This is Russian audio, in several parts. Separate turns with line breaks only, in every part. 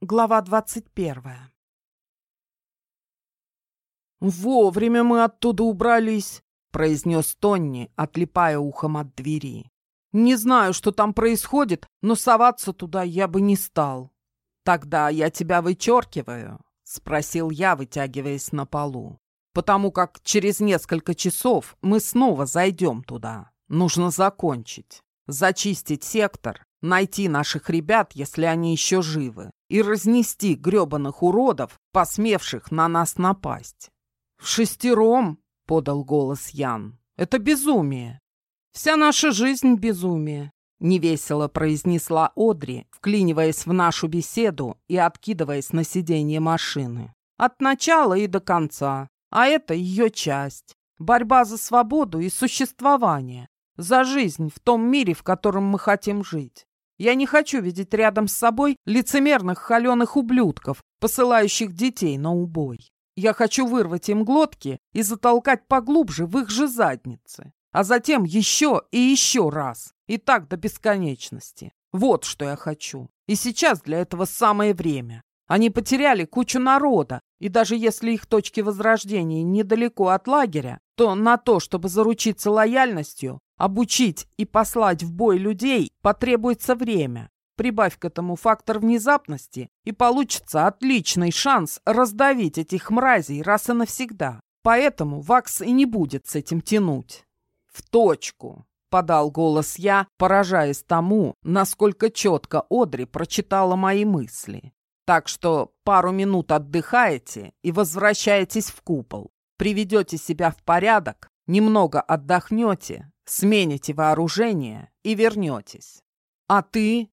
Глава двадцать первая. «Вовремя мы оттуда убрались», — произнес Тонни, отлипая ухом от двери. «Не знаю, что там происходит, но соваться туда я бы не стал». «Тогда я тебя вычеркиваю», — спросил я, вытягиваясь на полу. «Потому как через несколько часов мы снова зайдем туда. Нужно закончить, зачистить сектор, найти наших ребят, если они еще живы, и разнести гребаных уродов, посмевших на нас напасть. «В шестером», — подал голос Ян, — «это безумие. Вся наша жизнь — безумие», — невесело произнесла Одри, вклиниваясь в нашу беседу и откидываясь на сиденье машины. «От начала и до конца. А это ее часть. Борьба за свободу и существование. За жизнь в том мире, в котором мы хотим жить. Я не хочу видеть рядом с собой лицемерных холеных ублюдков, посылающих детей на убой. Я хочу вырвать им глотки и затолкать поглубже в их же задницы. А затем еще и еще раз. И так до бесконечности. Вот что я хочу. И сейчас для этого самое время. Они потеряли кучу народа, и даже если их точки возрождения недалеко от лагеря, то на то, чтобы заручиться лояльностью, обучить и послать в бой людей, потребуется время. Прибавь к этому фактор внезапности, и получится отличный шанс раздавить этих мразей раз и навсегда. Поэтому Вакс и не будет с этим тянуть. «В точку!» — подал голос я, поражаясь тому, насколько четко Одри прочитала мои мысли. Так что пару минут отдыхаете и возвращаетесь в купол. Приведете себя в порядок, немного отдохнете, смените вооружение и вернетесь. А ты?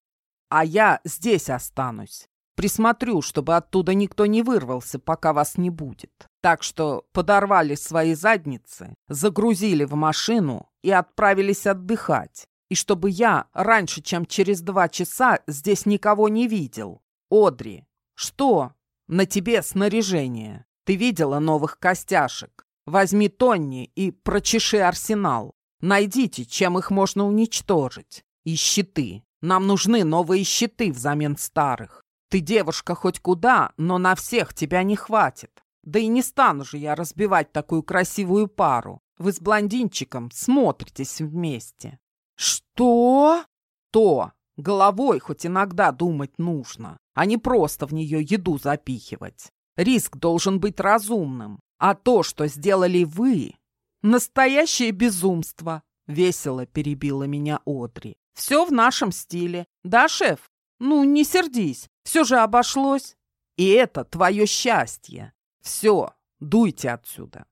А я здесь останусь. Присмотрю, чтобы оттуда никто не вырвался, пока вас не будет. Так что подорвали свои задницы, загрузили в машину и отправились отдыхать. И чтобы я раньше, чем через два часа, здесь никого не видел. Одри, что? На тебе снаряжение. Ты видела новых костяшек? Возьми Тонни и прочеши арсенал. Найдите, чем их можно уничтожить. И щиты. Нам нужны новые щиты взамен старых. Ты девушка хоть куда, но на всех тебя не хватит. Да и не стану же я разбивать такую красивую пару. Вы с блондинчиком смотритесь вместе. Что? То. Головой хоть иногда думать нужно, а не просто в нее еду запихивать. Риск должен быть разумным. А то, что сделали вы, настоящее безумство, весело перебила меня Одри. Все в нашем стиле. Да, шеф? Ну, не сердись, все же обошлось. И это твое счастье. Все, дуйте отсюда.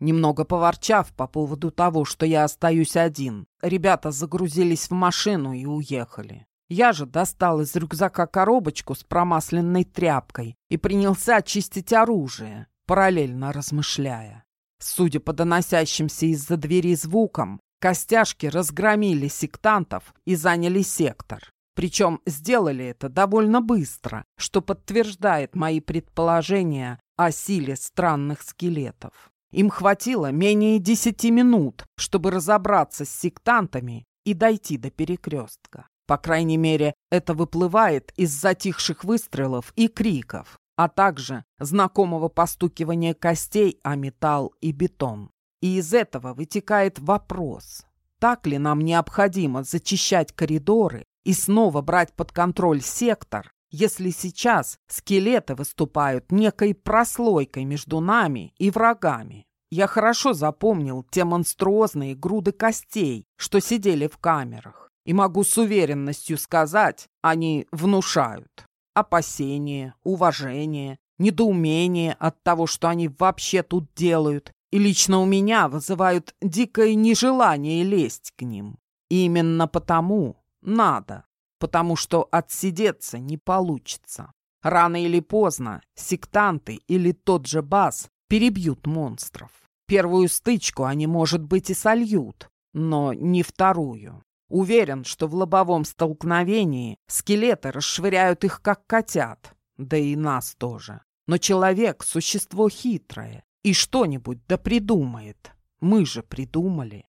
Немного поворчав по поводу того, что я остаюсь один, ребята загрузились в машину и уехали. Я же достал из рюкзака коробочку с промасленной тряпкой и принялся очистить оружие, параллельно размышляя. Судя по доносящимся из-за двери звукам, костяшки разгромили сектантов и заняли сектор. Причем сделали это довольно быстро, что подтверждает мои предположения о силе странных скелетов. Им хватило менее десяти минут, чтобы разобраться с сектантами и дойти до перекрестка. По крайней мере, это выплывает из затихших выстрелов и криков, а также знакомого постукивания костей о металл и бетон. И из этого вытекает вопрос, так ли нам необходимо зачищать коридоры и снова брать под контроль сектор, если сейчас скелеты выступают некой прослойкой между нами и врагами. Я хорошо запомнил те монструозные груды костей, что сидели в камерах. И могу с уверенностью сказать, они внушают опасение, уважение, недоумение от того, что они вообще тут делают, и лично у меня вызывают дикое нежелание лезть к ним. Именно потому надо, потому что отсидеться не получится. Рано или поздно сектанты или тот же Бас перебьют монстров. Первую стычку они, может быть, и сольют, но не вторую. Уверен, что в лобовом столкновении скелеты расшвыряют их, как котят, да и нас тоже. Но человек — существо хитрое, и что-нибудь да придумает. Мы же придумали.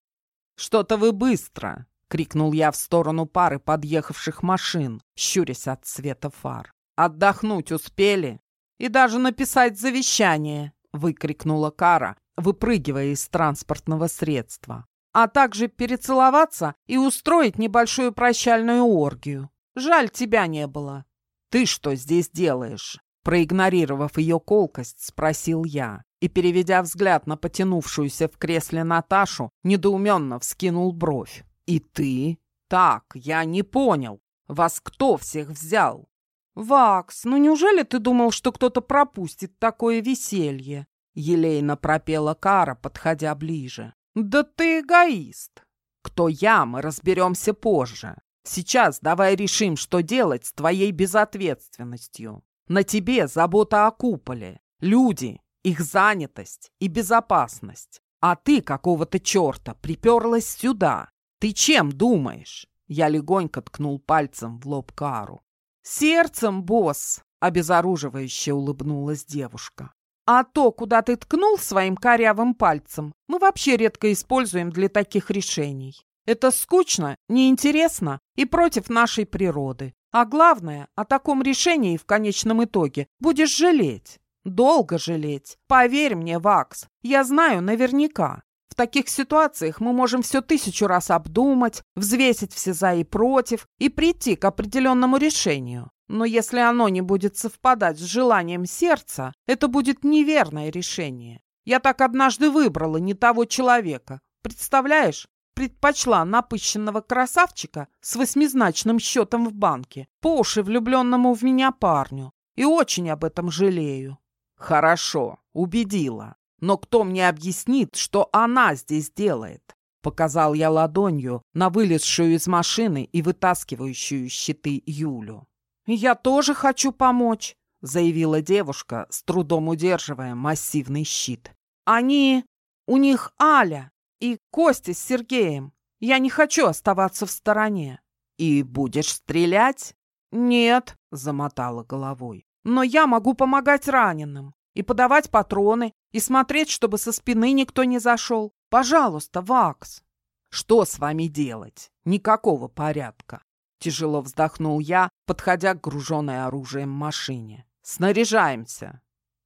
«Что-то вы быстро!» — крикнул я в сторону пары подъехавших машин, щурясь от света фар. Отдохнуть успели? И даже написать завещание!» — выкрикнула Кара, выпрыгивая из транспортного средства. «А также перецеловаться и устроить небольшую прощальную оргию. Жаль, тебя не было». «Ты что здесь делаешь?» Проигнорировав ее колкость, спросил я и, переведя взгляд на потянувшуюся в кресле Наташу, недоуменно вскинул бровь. «И ты?» «Так, я не понял. Вас кто всех взял?» «Вакс, ну неужели ты думал, что кто-то пропустит такое веселье?» Елейно пропела Кара, подходя ближе. «Да ты эгоист!» «Кто я, мы разберемся позже. Сейчас давай решим, что делать с твоей безответственностью. На тебе забота о куполе, люди, их занятость и безопасность. А ты какого-то черта приперлась сюда. Ты чем думаешь?» Я легонько ткнул пальцем в лоб Кару. «Сердцем, босс!» — обезоруживающе улыбнулась девушка. «А то, куда ты ткнул своим корявым пальцем, мы вообще редко используем для таких решений. Это скучно, неинтересно и против нашей природы. А главное, о таком решении в конечном итоге будешь жалеть. Долго жалеть. Поверь мне, Вакс, я знаю наверняка. В таких ситуациях мы можем все тысячу раз обдумать, взвесить все за и против и прийти к определенному решению. Но если оно не будет совпадать с желанием сердца, это будет неверное решение. Я так однажды выбрала не того человека. Представляешь? Предпочла напыщенного красавчика с восьмизначным счетом в банке, по уши влюбленному в меня парню. И очень об этом жалею. Хорошо, убедила. Но кто мне объяснит, что она здесь делает? Показал я ладонью на вылезшую из машины и вытаскивающую щиты Юлю. «Я тоже хочу помочь», — заявила девушка, с трудом удерживая массивный щит. «Они... у них Аля и Костя с Сергеем. Я не хочу оставаться в стороне». «И будешь стрелять?» «Нет», — замотала головой. «Но я могу помогать раненым и подавать патроны, и смотреть, чтобы со спины никто не зашел. Пожалуйста, Вакс. Что с вами делать? Никакого порядка. Тяжело вздохнул я, подходя к груженной оружием машине. Снаряжаемся.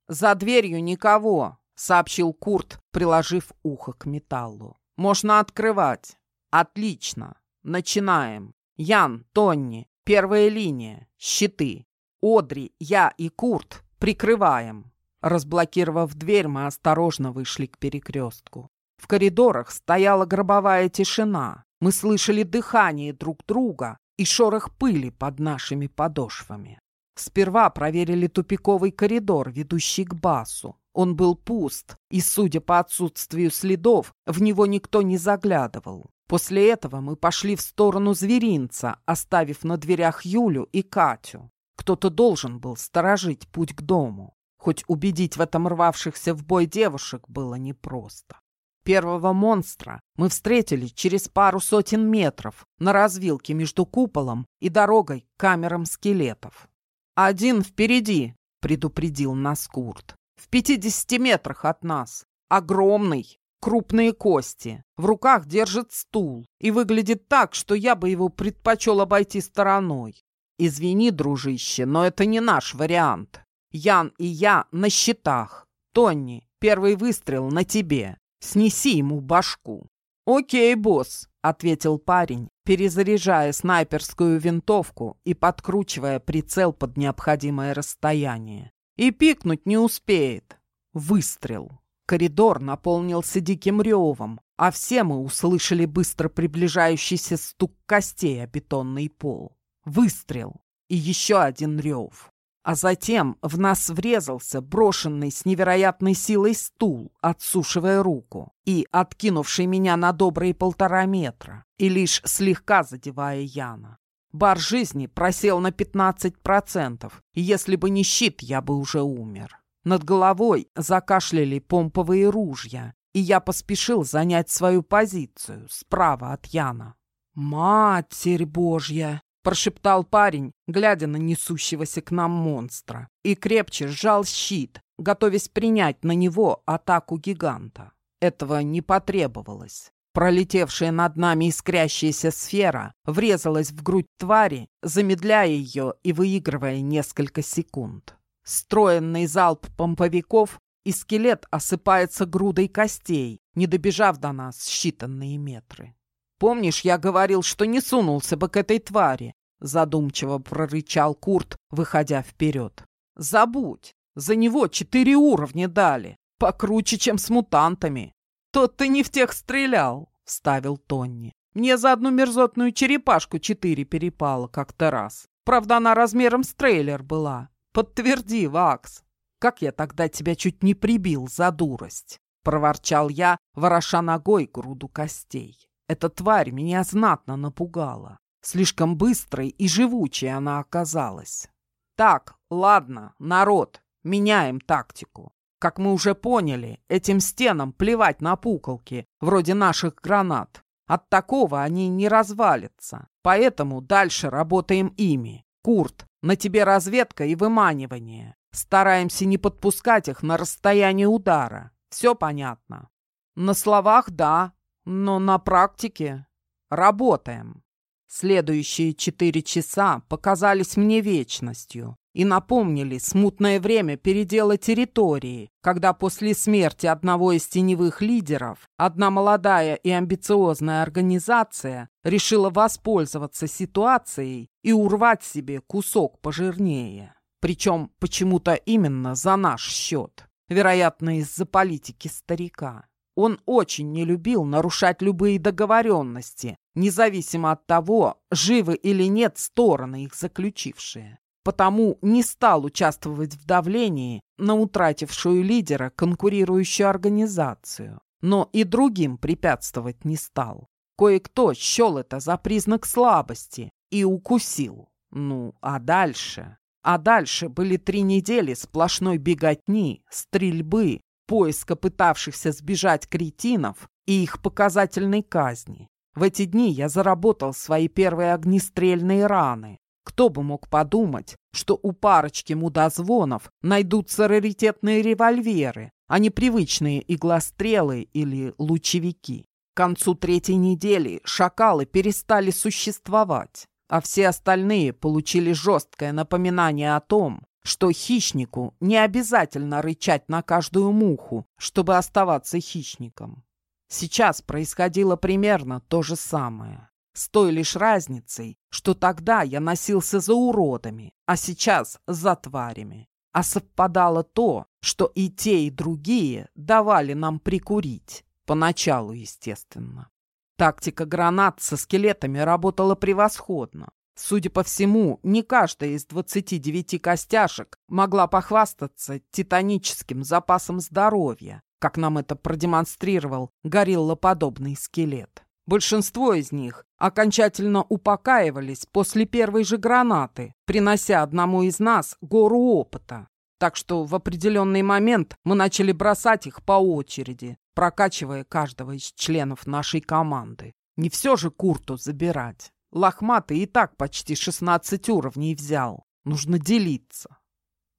За дверью никого, сообщил Курт, приложив ухо к металлу. Можно открывать. Отлично. Начинаем. Ян, Тонни, первая линия, щиты. Одри, я и Курт прикрываем. Разблокировав дверь, мы осторожно вышли к перекрестку. В коридорах стояла гробовая тишина. Мы слышали дыхание друг друга и шорох пыли под нашими подошвами. Сперва проверили тупиковый коридор, ведущий к басу. Он был пуст, и, судя по отсутствию следов, в него никто не заглядывал. После этого мы пошли в сторону зверинца, оставив на дверях Юлю и Катю. Кто-то должен был сторожить путь к дому хоть убедить в этом рвавшихся в бой девушек было непросто. Первого монстра мы встретили через пару сотен метров на развилке между куполом и дорогой к камерам скелетов. «Один впереди», — предупредил нас Курт. «В пятидесяти метрах от нас. Огромный, крупные кости. В руках держит стул и выглядит так, что я бы его предпочел обойти стороной. Извини, дружище, но это не наш вариант. Ян и я на счетах. Тонни, первый выстрел на тебе. Снеси ему башку». «Окей, босс», — ответил парень, перезаряжая снайперскую винтовку и подкручивая прицел под необходимое расстояние. «И пикнуть не успеет». Выстрел. Коридор наполнился диким ревом, а все мы услышали быстро приближающийся стук костей о бетонный пол. Выстрел. И еще один рев. А затем в нас врезался брошенный с невероятной силой стул, отсушивая руку, и откинувший меня на добрые полтора метра, и лишь слегка задевая Яна. Бар жизни просел на 15%, и если бы не щит, я бы уже умер. Над головой закашляли помповые ружья, и я поспешил занять свою позицию справа от Яна. «Матерь Божья!» Прошептал парень, глядя на несущегося к нам монстра, и крепче сжал щит, готовясь принять на него атаку гиганта. Этого не потребовалось. Пролетевшая над нами искрящаяся сфера врезалась в грудь твари, замедляя ее и выигрывая несколько секунд. Строенный залп помповиков, и скелет осыпается грудой костей, не добежав до нас считанные метры. «Помнишь, я говорил, что не сунулся бы к этой твари?» Задумчиво прорычал Курт, выходя вперед. «Забудь! За него четыре уровня дали, покруче, чем с мутантами. Тот ты не в тех стрелял!» — вставил Тонни. «Мне за одну мерзотную черепашку четыре перепало как-то раз. Правда, она размером с трейлер была. Подтверди, Вакс!» «Как я тогда тебя чуть не прибил за дурость!» — проворчал я, вороша ногой груду костей. Эта тварь меня знатно напугала. Слишком быстрой и живучей она оказалась. Так, ладно, народ, меняем тактику. Как мы уже поняли, этим стенам плевать на пуколки, вроде наших гранат. От такого они не развалятся. Поэтому дальше работаем ими. Курт, на тебе разведка и выманивание. Стараемся не подпускать их на расстояние удара. Все понятно? На словах да, но на практике работаем. Следующие четыре часа показались мне вечностью и напомнили смутное время передела территории, когда после смерти одного из теневых лидеров одна молодая и амбициозная организация решила воспользоваться ситуацией и урвать себе кусок пожирнее. Причем почему-то именно за наш счет, вероятно, из-за политики старика. Он очень не любил нарушать любые договоренности, независимо от того, живы или нет стороны их заключившие. Потому не стал участвовать в давлении на утратившую лидера конкурирующую организацию. Но и другим препятствовать не стал. Кое-кто счел это за признак слабости и укусил. Ну, а дальше? А дальше были три недели сплошной беготни, стрельбы, поиска пытавшихся сбежать кретинов и их показательной казни. В эти дни я заработал свои первые огнестрельные раны. Кто бы мог подумать, что у парочки мудозвонов найдутся раритетные револьверы, а не привычные иглострелы или лучевики. К концу третьей недели шакалы перестали существовать, а все остальные получили жесткое напоминание о том, что хищнику не обязательно рычать на каждую муху, чтобы оставаться хищником. Сейчас происходило примерно то же самое. С той лишь разницей, что тогда я носился за уродами, а сейчас за тварями. А совпадало то, что и те, и другие давали нам прикурить. Поначалу, естественно. Тактика гранат со скелетами работала превосходно. Судя по всему, не каждая из 29 костяшек могла похвастаться титаническим запасом здоровья, как нам это продемонстрировал гориллоподобный скелет. Большинство из них окончательно упокаивались после первой же гранаты, принося одному из нас гору опыта. Так что в определенный момент мы начали бросать их по очереди, прокачивая каждого из членов нашей команды. Не все же Курту забирать. Лохматый и так почти 16 уровней взял. Нужно делиться.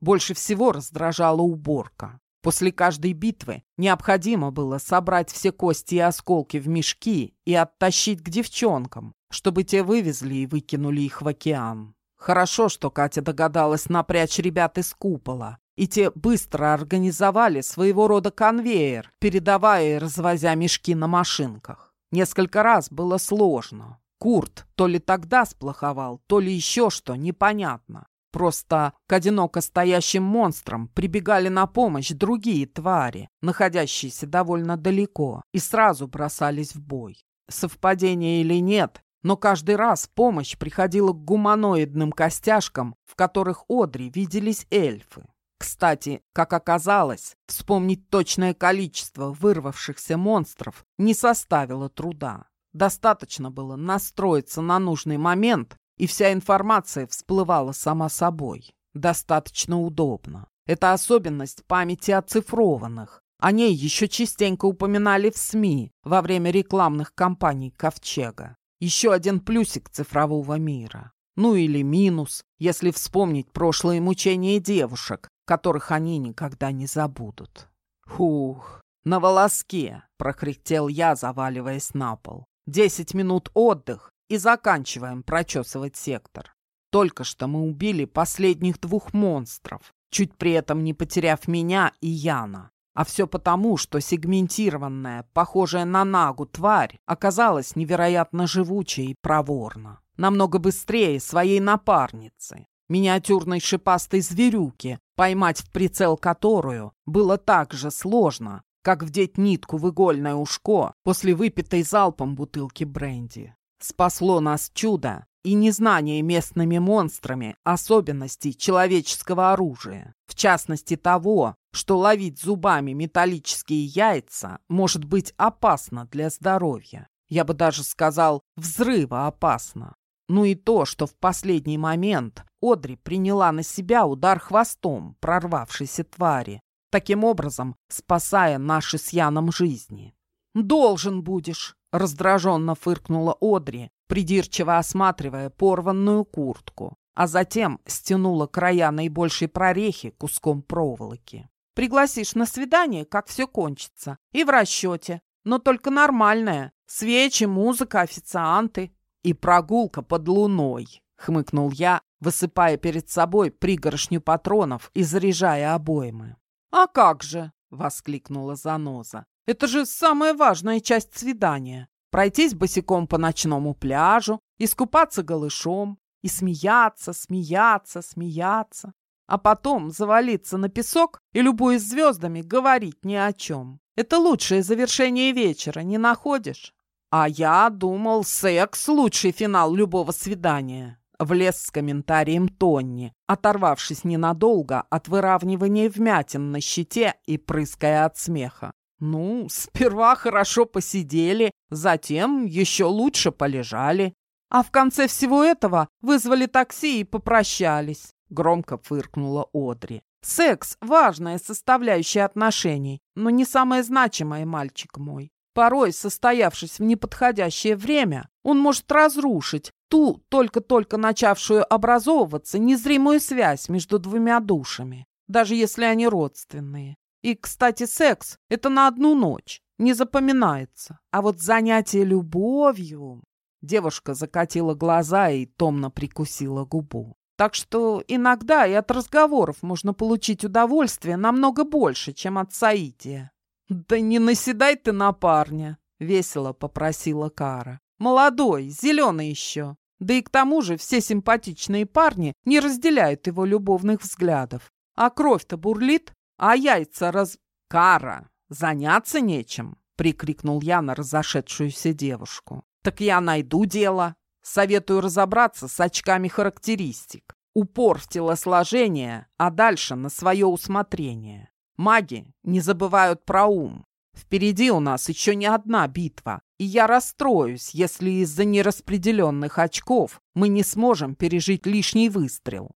Больше всего раздражала уборка. После каждой битвы необходимо было собрать все кости и осколки в мешки и оттащить к девчонкам, чтобы те вывезли и выкинули их в океан. Хорошо, что Катя догадалась напрячь ребят из купола, и те быстро организовали своего рода конвейер, передавая и развозя мешки на машинках. Несколько раз было сложно, Курт то ли тогда сплоховал, то ли еще что, непонятно. Просто к одиноко стоящим монстрам прибегали на помощь другие твари, находящиеся довольно далеко, и сразу бросались в бой. Совпадение или нет, но каждый раз помощь приходила к гуманоидным костяшкам, в которых Одри виделись эльфы. Кстати, как оказалось, вспомнить точное количество вырвавшихся монстров не составило труда. Достаточно было настроиться на нужный момент, и вся информация всплывала сама собой. Достаточно удобно. Это особенность памяти оцифрованных. О ней еще частенько упоминали в СМИ во время рекламных кампаний «Ковчега». Еще один плюсик цифрового мира. Ну или минус, если вспомнить прошлые мучения девушек, которых они никогда не забудут. Фух, «На волоске!» — прокряхтел я, заваливаясь на пол. «Десять минут отдых, и заканчиваем прочесывать сектор. Только что мы убили последних двух монстров, чуть при этом не потеряв меня и Яна. А все потому, что сегментированная, похожая на нагу тварь оказалась невероятно живучей и проворна. Намного быстрее своей напарницы, миниатюрной шипастой зверюки, поймать в прицел которую было так же сложно, как вдеть нитку в игольное ушко после выпитой залпом бутылки бренди. Спасло нас чудо и незнание местными монстрами особенностей человеческого оружия, в частности того, что ловить зубами металлические яйца может быть опасно для здоровья. Я бы даже сказал, взрыва опасно. Ну и то, что в последний момент Одри приняла на себя удар хвостом прорвавшейся твари, таким образом спасая наши с Яном жизни. «Должен будешь!» — раздраженно фыркнула Одри, придирчиво осматривая порванную куртку, а затем стянула края наибольшей прорехи куском проволоки. «Пригласишь на свидание, как все кончится, и в расчете, но только нормальное. Свечи, музыка, официанты и прогулка под луной», — хмыкнул я, высыпая перед собой пригоршню патронов и заряжая обоймы. «А как же!» — воскликнула Заноза. «Это же самая важная часть свидания пройтись босиком по ночному пляжу, искупаться голышом и смеяться, смеяться, смеяться, а потом завалиться на песок и, любуясь звездами, говорить ни о чем. Это лучшее завершение вечера, не находишь? А я думал, секс — лучший финал любого свидания. Влез с комментарием Тонни, оторвавшись ненадолго от выравнивания вмятин на щите и прыская от смеха. Ну, сперва хорошо посидели, затем еще лучше полежали. А в конце всего этого вызвали такси и попрощались. Громко фыркнула Одри. Секс – важная составляющая отношений, но не самая значимая, мальчик мой. Порой, состоявшись в неподходящее время, он может разрушить ту, только-только начавшую образовываться, незримую связь между двумя душами, даже если они родственные. И, кстати, секс — это на одну ночь, не запоминается. А вот занятие любовью... Девушка закатила глаза и томно прикусила губу. Так что иногда и от разговоров можно получить удовольствие намного больше, чем от соития. «Да не наседай ты на парня!» — весело попросила Кара. «Молодой, зеленый еще. Да и к тому же все симпатичные парни не разделяют его любовных взглядов. А кровь-то бурлит, а яйца раз... Кара, заняться нечем, прикрикнул я на разошедшуюся девушку. Так я найду дело. Советую разобраться с очками характеристик. Упор в телосложение, а дальше на свое усмотрение. Маги не забывают про ум. Впереди у нас еще не одна битва, и я расстроюсь, если из-за нераспределенных очков мы не сможем пережить лишний выстрел.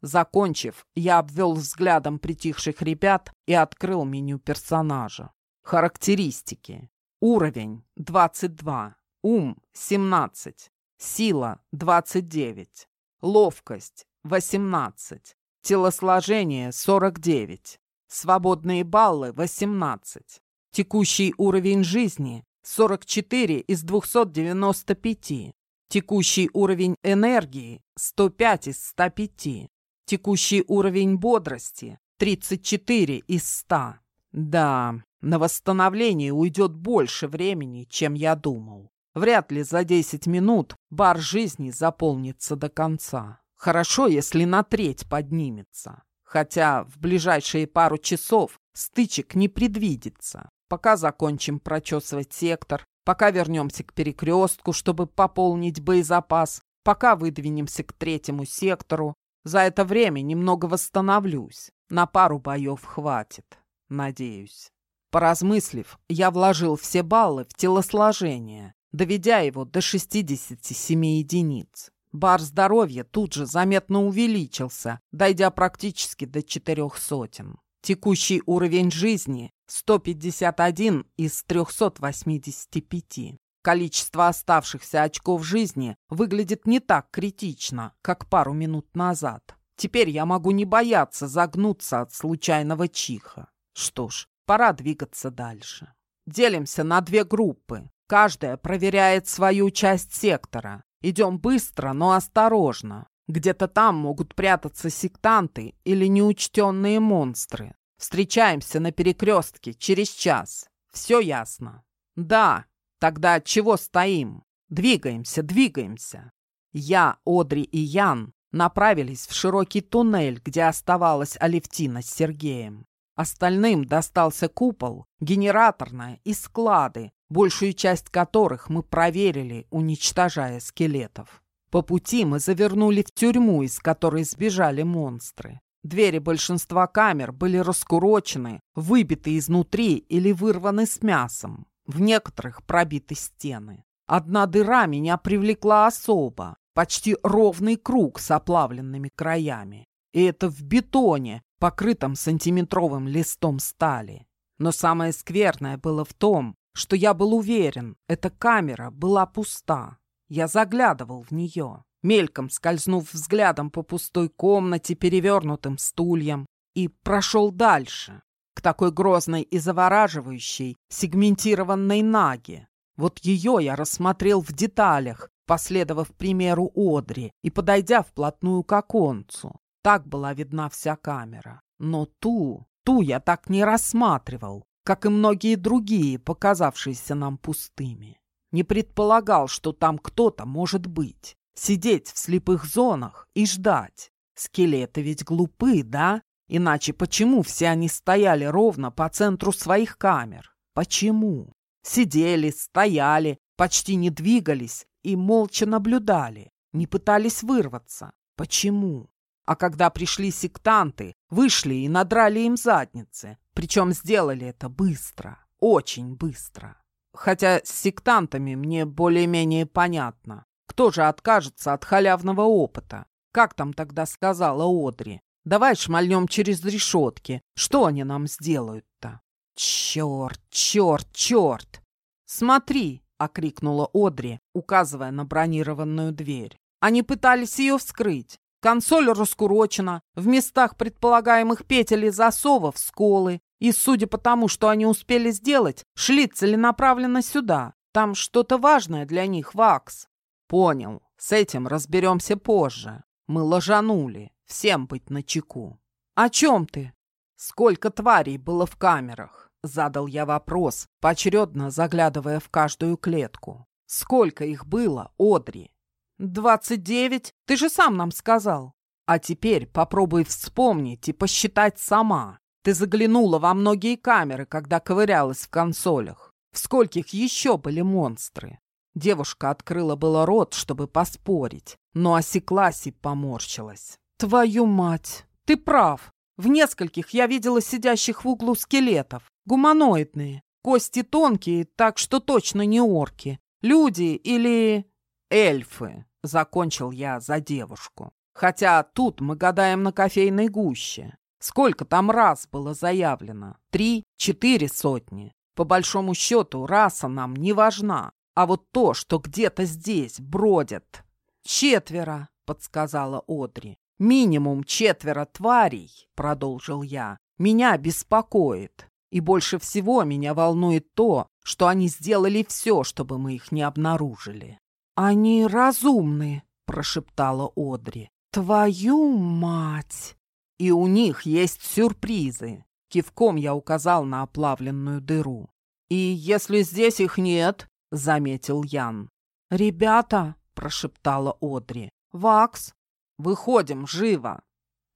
Закончив, я обвел взглядом притихших ребят и открыл меню персонажа. Характеристики. Уровень 22. Ум 17. Сила 29. Ловкость 18. Телосложение 49. Свободные баллы 18. Текущий уровень жизни 44 из 295. Текущий уровень энергии 105 из 105. Текущий уровень бодрости – 34 из 100. Да, на восстановление уйдет больше времени, чем я думал. Вряд ли за 10 минут бар жизни заполнится до конца. Хорошо, если на треть поднимется. Хотя в ближайшие пару часов стычек не предвидится. Пока закончим прочесывать сектор, пока вернемся к перекрестку, чтобы пополнить боезапас, пока выдвинемся к третьему сектору, за это время немного восстановлюсь. На пару боев хватит, надеюсь. Поразмыслив, я вложил все баллы в телосложение, доведя его до 67 единиц. Бар здоровья тут же заметно увеличился, дойдя практически до четырех сотен. Текущий уровень жизни – 151 из 385. Количество оставшихся очков жизни выглядит не так критично, как пару минут назад. Теперь я могу не бояться загнуться от случайного чиха. Что ж, Пора двигаться дальше. Делимся на две группы. Каждая проверяет свою часть сектора. Идем быстро, но осторожно. Где-то там могут прятаться сектанты или неучтенные монстры. Встречаемся на перекрестке через час. Все ясно? Да. Тогда чего стоим? Двигаемся, двигаемся. Я, Одри и Ян направились в широкий туннель, где оставалась Алевтина с Сергеем. Остальным достался купол, генераторная и склады, большую часть которых мы проверили, уничтожая скелетов. По пути мы завернули в тюрьму, из которой сбежали монстры. Двери большинства камер были раскурочены, выбиты изнутри или вырваны с мясом. В некоторых пробиты стены. Одна дыра меня привлекла особо. Почти ровный круг с оплавленными краями. И это в бетоне, покрытом сантиметровым листом стали. Но самое скверное было в том, что я был уверен, эта камера была пуста. Я заглядывал в нее, мельком скользнув взглядом по пустой комнате, перевернутым стульям, и прошел дальше, к такой грозной и завораживающей сегментированной наге. Вот ее я рассмотрел в деталях, последовав примеру Одри и подойдя вплотную к оконцу. Так была видна вся камера. Но ту, ту я так не рассматривал, как и многие другие, показавшиеся нам пустыми. Не предполагал, что там кто-то может быть. Сидеть в слепых зонах и ждать. Скелеты ведь глупы, да? Иначе почему все они стояли ровно по центру своих камер? Почему? Сидели, стояли, почти не двигались и молча наблюдали, не пытались вырваться. Почему? А когда пришли сектанты, вышли и надрали им задницы. Причем сделали это быстро, очень быстро. Хотя с сектантами мне более-менее понятно. Кто же откажется от халявного опыта? Как там тогда сказала Одри? Давай шмальнем через решетки. Что они нам сделают-то? Черт, черт, черт! Смотри, — окрикнула Одри, указывая на бронированную дверь. Они пытались ее вскрыть. Консоль раскурочена, в местах предполагаемых петель и засовов сколы. И, судя по тому, что они успели сделать, шли целенаправленно сюда. Там что-то важное для них, Вакс. Понял. С этим разберемся позже. Мы ложанули. Всем быть начеку. О чем ты? Сколько тварей было в камерах? Задал я вопрос, поочередно заглядывая в каждую клетку. Сколько их было, Одри? Двадцать девять? Ты же сам нам сказал. А теперь попробуй вспомнить и посчитать сама. Ты заглянула во многие камеры, когда ковырялась в консолях. В скольких еще были монстры? Девушка открыла было рот, чтобы поспорить, но осеклась и поморщилась. «Твою мать! Ты прав! В нескольких я видела сидящих в углу скелетов. Гуманоидные. Кости тонкие, так что точно не орки. Люди или... эльфы, закончил я за девушку. Хотя тут мы гадаем на кофейной гуще. Сколько там раз было заявлено? Три, четыре сотни. По большому счету, раса нам не важна. А вот то, что где-то здесь бродят... Четверо, подсказала Одри. Минимум четверо тварей, продолжил я, меня беспокоит. И больше всего меня волнует то, что они сделали все, чтобы мы их не обнаружили. «Они разумны», — прошептала Одри. «Твою мать!» «И у них есть сюрпризы», — кивком я указал на оплавленную дыру. «И если здесь их нет», — заметил Ян. «Ребята», — прошептала Одри, — «Вакс». «Выходим, живо!»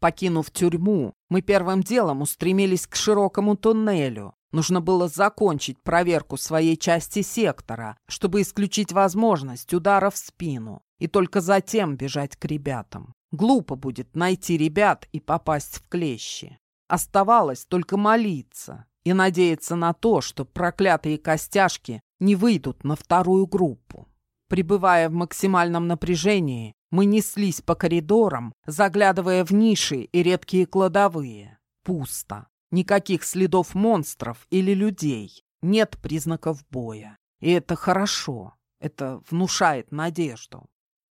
Покинув тюрьму, мы первым делом устремились к широкому туннелю. Нужно было закончить проверку своей части сектора, чтобы исключить возможность удара в спину, и только затем бежать к ребятам. Глупо будет найти ребят и попасть в клещи. Оставалось только молиться и надеяться на то, что проклятые костяшки не выйдут на вторую группу. Пребывая в максимальном напряжении, мы неслись по коридорам, заглядывая в ниши и редкие кладовые. Пусто. Никаких следов монстров или людей. Нет признаков боя. И это хорошо. Это внушает надежду.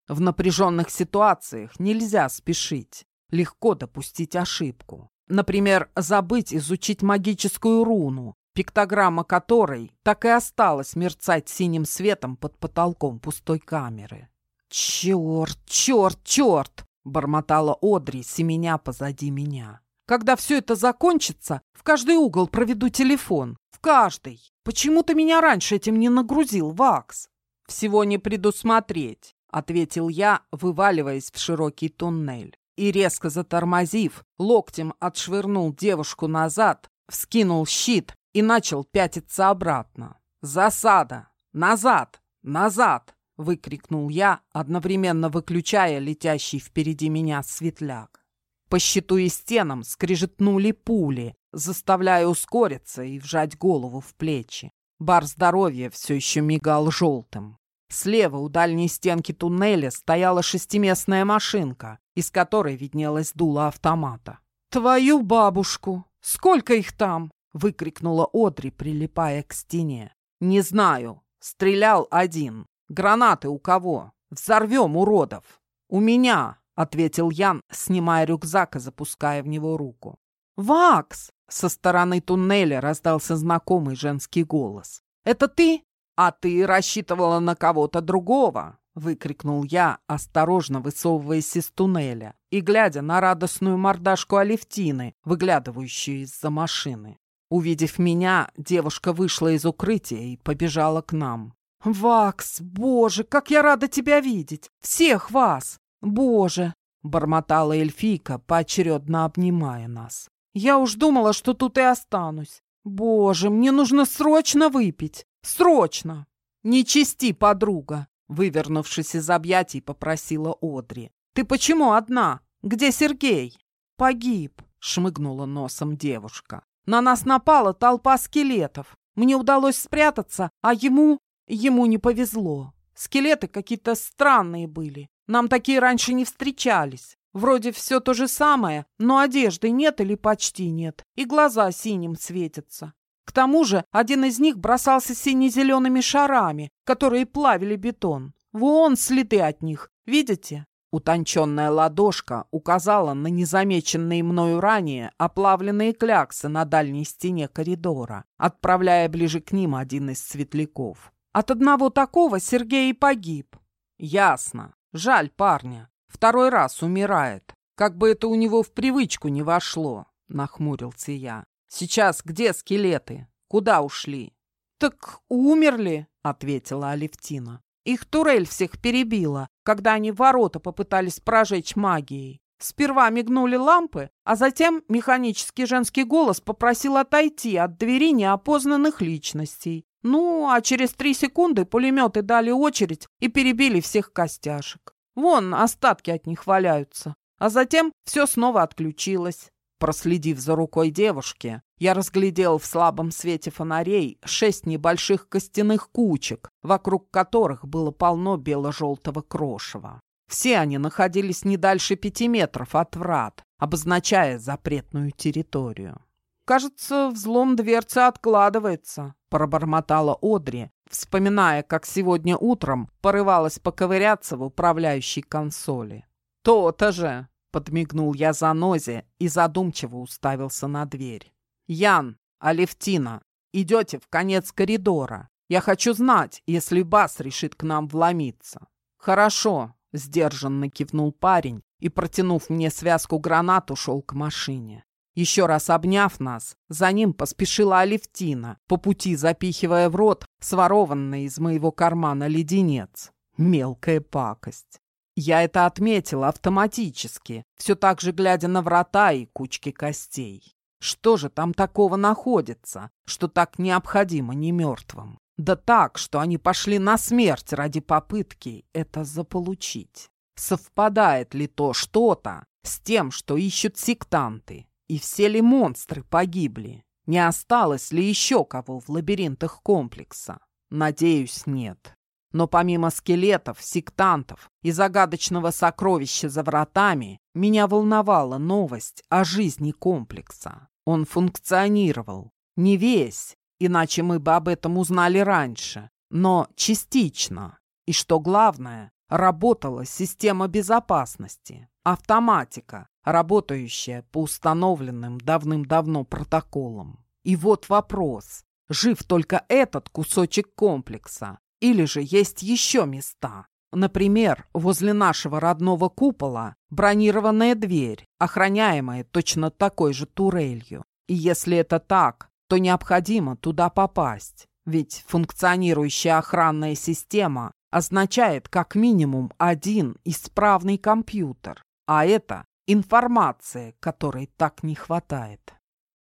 В напряженных ситуациях нельзя спешить. Легко допустить ошибку. Например, забыть изучить магическую руну, пиктограмма которой так и осталась мерцать синим светом под потолком пустой камеры. «Черт, черт, черт!» — бормотала Одри, семеня позади меня. «Когда все это закончится, в каждый угол проведу телефон. В каждый. Почему ты меня раньше этим не нагрузил, Вакс?» «Всего не предусмотреть», — ответил я, вываливаясь в широкий туннель. И, резко затормозив, локтем отшвырнул девушку назад, вскинул щит и начал пятиться обратно. «Засада! Назад! Назад!» — выкрикнул я, одновременно выключая летящий впереди меня светляк. По щиту и стенам скрежетнули пули, заставляя ускориться и вжать голову в плечи. Бар здоровья все еще мигал желтым. Слева у дальней стенки туннеля стояла шестиместная машинка, из которой виднелась дуло автомата. «Твою бабушку! Сколько их там?» — выкрикнула Одри, прилипая к стене. «Не знаю. Стрелял один. Гранаты у кого? Взорвем, уродов!» «У меня!» — ответил Ян, снимая рюкзак и запуская в него руку. «Вакс!» — со стороны туннеля раздался знакомый женский голос. «Это ты?» «А ты рассчитывала на кого-то другого!» — выкрикнул я, осторожно высовываясь из туннеля и глядя на радостную мордашку Алевтины, выглядывающую из-за машины. Увидев меня, девушка вышла из укрытия и побежала к нам. «Вакс, боже, как я рада тебя видеть! Всех вас! Боже!» — бормотала эльфийка, поочередно обнимая нас. «Я уж думала, что тут и останусь. Боже, мне нужно срочно выпить! Срочно!» «Не чисти, подруга!» — вывернувшись из объятий, попросила Одри. «Ты почему одна? Где Сергей?» «Погиб», — шмыгнула носом девушка. «На нас напала толпа скелетов. Мне удалось спрятаться, а ему... ему не повезло. Скелеты какие-то странные были. Нам такие раньше не встречались. Вроде все то же самое, но одежды нет или почти нет, и глаза синим светятся. К тому же один из них бросался сине-зелеными шарами, которые плавили бетон. Вон следы от них, видите? Утонченная ладошка указала на незамеченные мною ранее оплавленные кляксы на дальней стене коридора, отправляя ближе к ним один из светляков. От одного такого Сергей и погиб. Ясно. Жаль парня. Второй раз умирает. Как бы это у него в привычку не вошло, нахмурился я. Сейчас где скелеты? Куда ушли? Так умерли, ответила Алевтина. Их турель всех перебила, когда они ворота попытались прожечь магией. Сперва мигнули лампы, а затем механический женский голос попросил отойти от двери неопознанных личностей. Ну, а через три секунды пулеметы дали очередь и перебили всех костяшек. Вон остатки от них валяются. А затем все снова отключилось. Проследив за рукой девушки, я разглядел в слабом свете фонарей шесть небольших костяных кучек, вокруг которых было полно бело-желтого крошева. Все они находились не дальше пяти метров от врат, обозначая запретную территорию. «Кажется, взлом дверцы откладывается», — пробормотала Одри, вспоминая, как сегодня утром порывалась поковыряться в управляющей консоли. «То-то же!» Подмигнул я за Занозе и задумчиво уставился на дверь. «Ян, Алевтина, идете в конец коридора. Я хочу знать, если Бас решит к нам вломиться». «Хорошо», — сдержанно кивнул парень и, протянув мне связку гранат, ушел к машине. Еще раз обняв нас, за ним поспешила Алевтина, по пути запихивая в рот сворованный из моего кармана леденец. Мелкая пакость. Я это отметил автоматически, все так же глядя на врата и кучки костей. Что же там такого находится, что так необходимо не мертвым? Да так, что они пошли на смерть ради попытки это заполучить. Совпадает ли то что-то с тем, что ищут сектанты? И все ли монстры погибли? Не осталось ли еще кого в лабиринтах комплекса? Надеюсь, нет. Но помимо скелетов, сектантов и загадочного сокровища за вратами, меня волновала новость о жизни комплекса. Он функционировал. Не весь, иначе мы бы об этом узнали раньше, но частично. И что главное, работала система безопасности. Автоматика, работающая по установленным давным-давно протоколам. И вот вопрос. Жив только этот кусочек комплекса? Или же есть еще места? Например, возле нашего родного купола бронированная дверь, охраняемая точно такой же турелью. И если это так, то необходимо туда попасть. Ведь функционирующая охранная система означает как минимум один исправный компьютер. А это информация, которой так не хватает.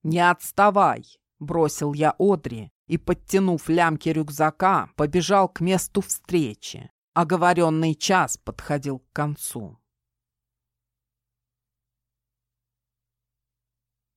«Не отставай!» — бросил я Одри и, подтянув лямки рюкзака, побежал к месту встречи. Оговоренный час подходил к концу.